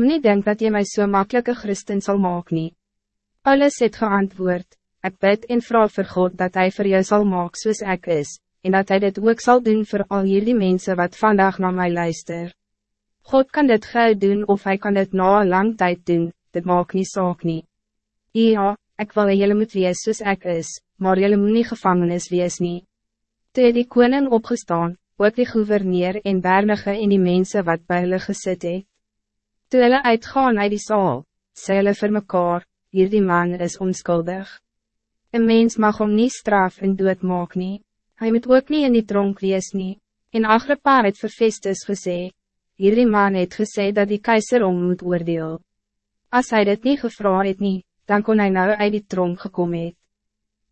Moet niet denken dat je mij zo so makkelijke christen zal maken. Nie. Alles het geantwoord, ik bid en vrouw vir God dat hij voor jou zal maken soos ik is, en dat hij dit ook zal doen voor al jullie mensen wat vandaag naar mij luister. God kan dit gauw doen of hij kan dit na een lang tijd doen, dit maakt niet saak nie. Ja, ik wil jullie moet wees soos ek is, maar jullie moet nie gevangenis wees nie. Toe die koning opgestaan, ook die gouverneur en bernige en die mensen wat bij hulle gesit het. Toe hulle uitgaan uit die saal, sê hulle vir mekaar, hier die man is onskuldig. Een mens mag hom niet straf en dood maak nie, hy moet ook niet in die tronk wees nie, en Agrippa het vir Festus gesê, hierdie man het gesê dat die keizer om moet oordeel. Als hij dit niet gevraagd het nie, dan kon hij nou uit die tronk gekomen het.